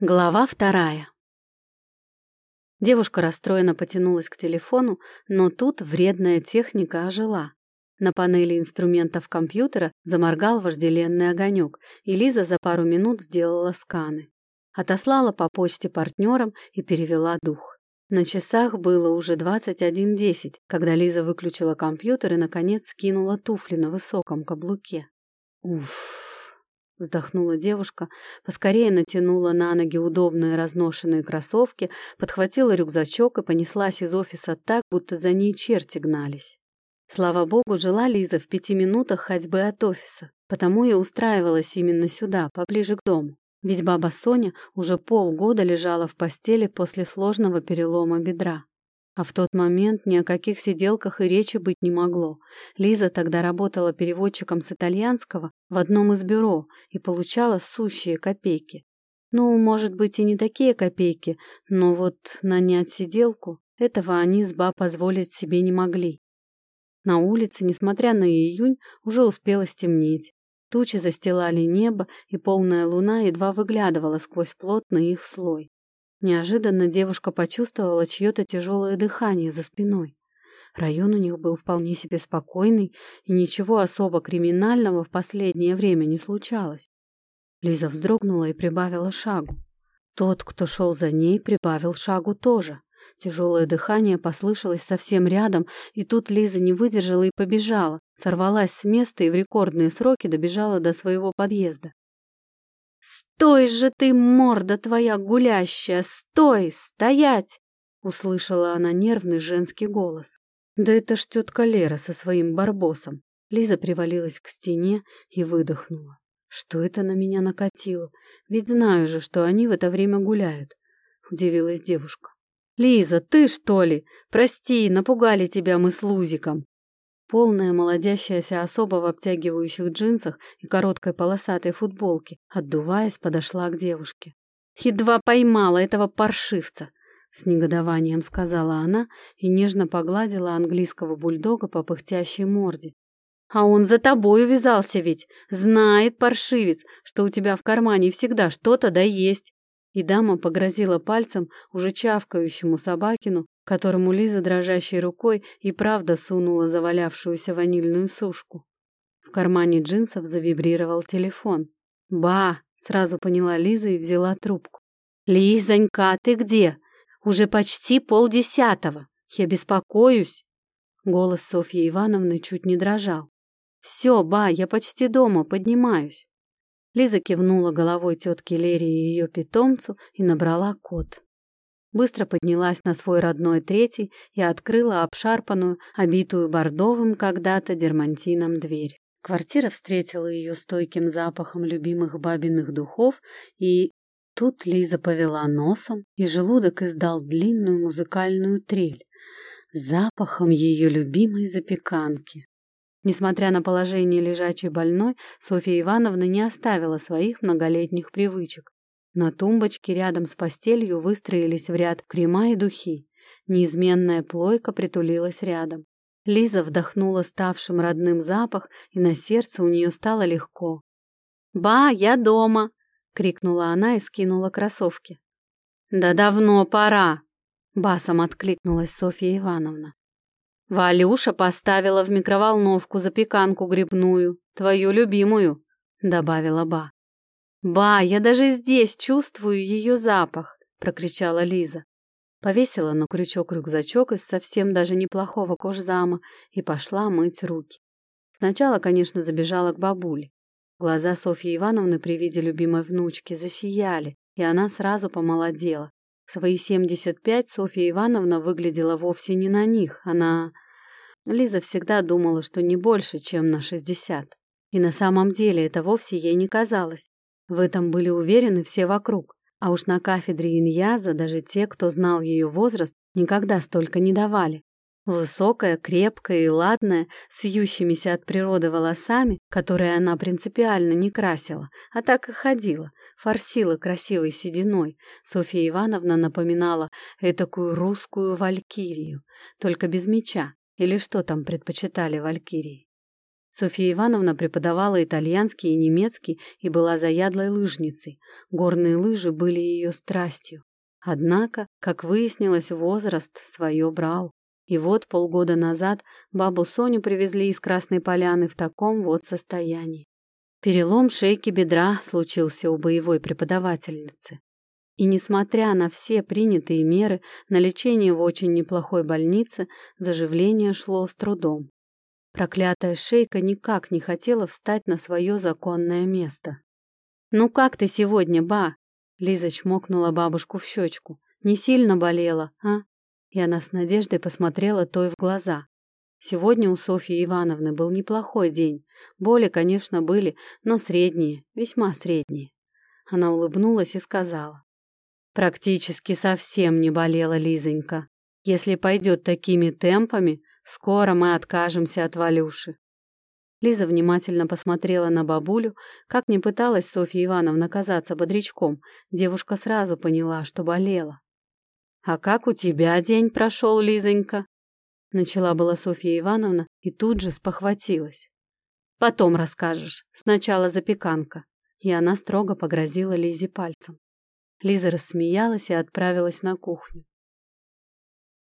Глава вторая. Девушка расстроенно потянулась к телефону, но тут вредная техника ожила. На панели инструментов компьютера заморгал вожделенный огонек, и Лиза за пару минут сделала сканы. Отослала по почте партнерам и перевела дух. На часах было уже 21.10, когда Лиза выключила компьютер и, наконец, скинула туфли на высоком каблуке. Уф. Вздохнула девушка, поскорее натянула на ноги удобные разношенные кроссовки, подхватила рюкзачок и понеслась из офиса так, будто за ней черти гнались. Слава богу, жила Лиза в пяти минутах ходьбы от офиса, потому и устраивалась именно сюда, поближе к дому. Ведь баба Соня уже полгода лежала в постели после сложного перелома бедра. А в тот момент ни о каких сиделках и речи быть не могло. Лиза тогда работала переводчиком с итальянского в одном из бюро и получала сущие копейки. Ну, может быть, и не такие копейки, но вот нанять сиделку — этого они с ба позволить себе не могли. На улице, несмотря на июнь, уже успело стемнеть. Тучи застилали небо, и полная луна едва выглядывала сквозь плотный их слой. Неожиданно девушка почувствовала чье-то тяжелое дыхание за спиной. Район у них был вполне себе спокойный, и ничего особо криминального в последнее время не случалось. Лиза вздрогнула и прибавила шагу. Тот, кто шел за ней, прибавил шагу тоже. Тяжелое дыхание послышалось совсем рядом, и тут Лиза не выдержала и побежала, сорвалась с места и в рекордные сроки добежала до своего подъезда. «Стой же ты, морда твоя гулящая! Стой! Стоять!» Услышала она нервный женский голос. Да это ж тетка Лера со своим барбосом. Лиза привалилась к стене и выдохнула. Что это на меня накатило? Ведь знаю же, что они в это время гуляют. Удивилась девушка. «Лиза, ты что ли? Прости, напугали тебя мы с Лузиком. Полная молодящаяся особа в обтягивающих джинсах и короткой полосатой футболке, отдуваясь, подошла к девушке. «Едва поймала этого паршивца!» С негодованием сказала она и нежно погладила английского бульдога по пыхтящей морде. «А он за тобой увязался ведь! Знает, паршивец, что у тебя в кармане всегда что-то да есть!» И дама погрозила пальцем уже чавкающему собакину, которому Лиза дрожащей рукой и правда сунула завалявшуюся ванильную сушку. В кармане джинсов завибрировал телефон. «Ба!» — сразу поняла Лиза и взяла трубку. «Лизонька, ты где? Уже почти полдесятого. Я беспокоюсь!» Голос Софьи Ивановны чуть не дрожал. «Все, ба, я почти дома, поднимаюсь». Лиза кивнула головой тетке Лере и ее питомцу и набрала код быстро поднялась на свой родной третий и открыла обшарпанную, обитую бордовым когда-то дермантином дверь. Квартира встретила ее стойким запахом любимых бабиных духов, и тут Лиза повела носом, и желудок издал длинную музыкальную трель запахом ее любимой запеканки. Несмотря на положение лежачей больной, Софья Ивановна не оставила своих многолетних привычек. На тумбочке рядом с постелью выстроились в ряд крема и духи. Неизменная плойка притулилась рядом. Лиза вдохнула ставшим родным запах, и на сердце у нее стало легко. «Ба, я дома!» — крикнула она и скинула кроссовки. «Да давно пора!» — басом откликнулась Софья Ивановна. «Валюша поставила в микроволновку запеканку грибную, твою любимую», — добавила Ба. «Ба, я даже здесь чувствую ее запах!» — прокричала Лиза. Повесила на крючок рюкзачок из совсем даже неплохого кожзама и пошла мыть руки. Сначала, конечно, забежала к бабуле. Глаза Софьи Ивановны при виде любимой внучки засияли, и она сразу помолодела. В свои семьдесят пять Софья Ивановна выглядела вовсе не на них, она... Лиза всегда думала, что не больше, чем на шестьдесят. И на самом деле это вовсе ей не казалось. В этом были уверены все вокруг. А уж на кафедре Иньяза даже те, кто знал ее возраст, никогда столько не давали. Высокая, крепкая и ладная, с вьющимися от природы волосами, которые она принципиально не красила, а так и ходила, форсила красивой сединой, Софья Ивановна напоминала этакую русскую валькирию, только без меча, или что там предпочитали валькирии. Софья Ивановна преподавала итальянский и немецкий и была заядлой лыжницей. Горные лыжи были ее страстью. Однако, как выяснилось, возраст свое брал. И вот полгода назад бабу Соню привезли из Красной Поляны в таком вот состоянии. Перелом шейки бедра случился у боевой преподавательницы. И несмотря на все принятые меры, на лечение в очень неплохой больнице заживление шло с трудом. Проклятая шейка никак не хотела встать на свое законное место. «Ну как ты сегодня, ба?» Лиза чмокнула бабушку в щечку. «Не сильно болела, а?» И она с надеждой посмотрела той в глаза. Сегодня у Софьи Ивановны был неплохой день. Боли, конечно, были, но средние, весьма средние. Она улыбнулась и сказала. Практически совсем не болела Лизонька. Если пойдет такими темпами, скоро мы откажемся от Валюши. Лиза внимательно посмотрела на бабулю. Как не пыталась Софья Ивановна казаться бодрячком, девушка сразу поняла, что болела. «А как у тебя день прошел, Лизонька?» Начала была Софья Ивановна и тут же спохватилась. «Потом расскажешь. Сначала запеканка». И она строго погрозила Лизе пальцем. Лиза рассмеялась и отправилась на кухню.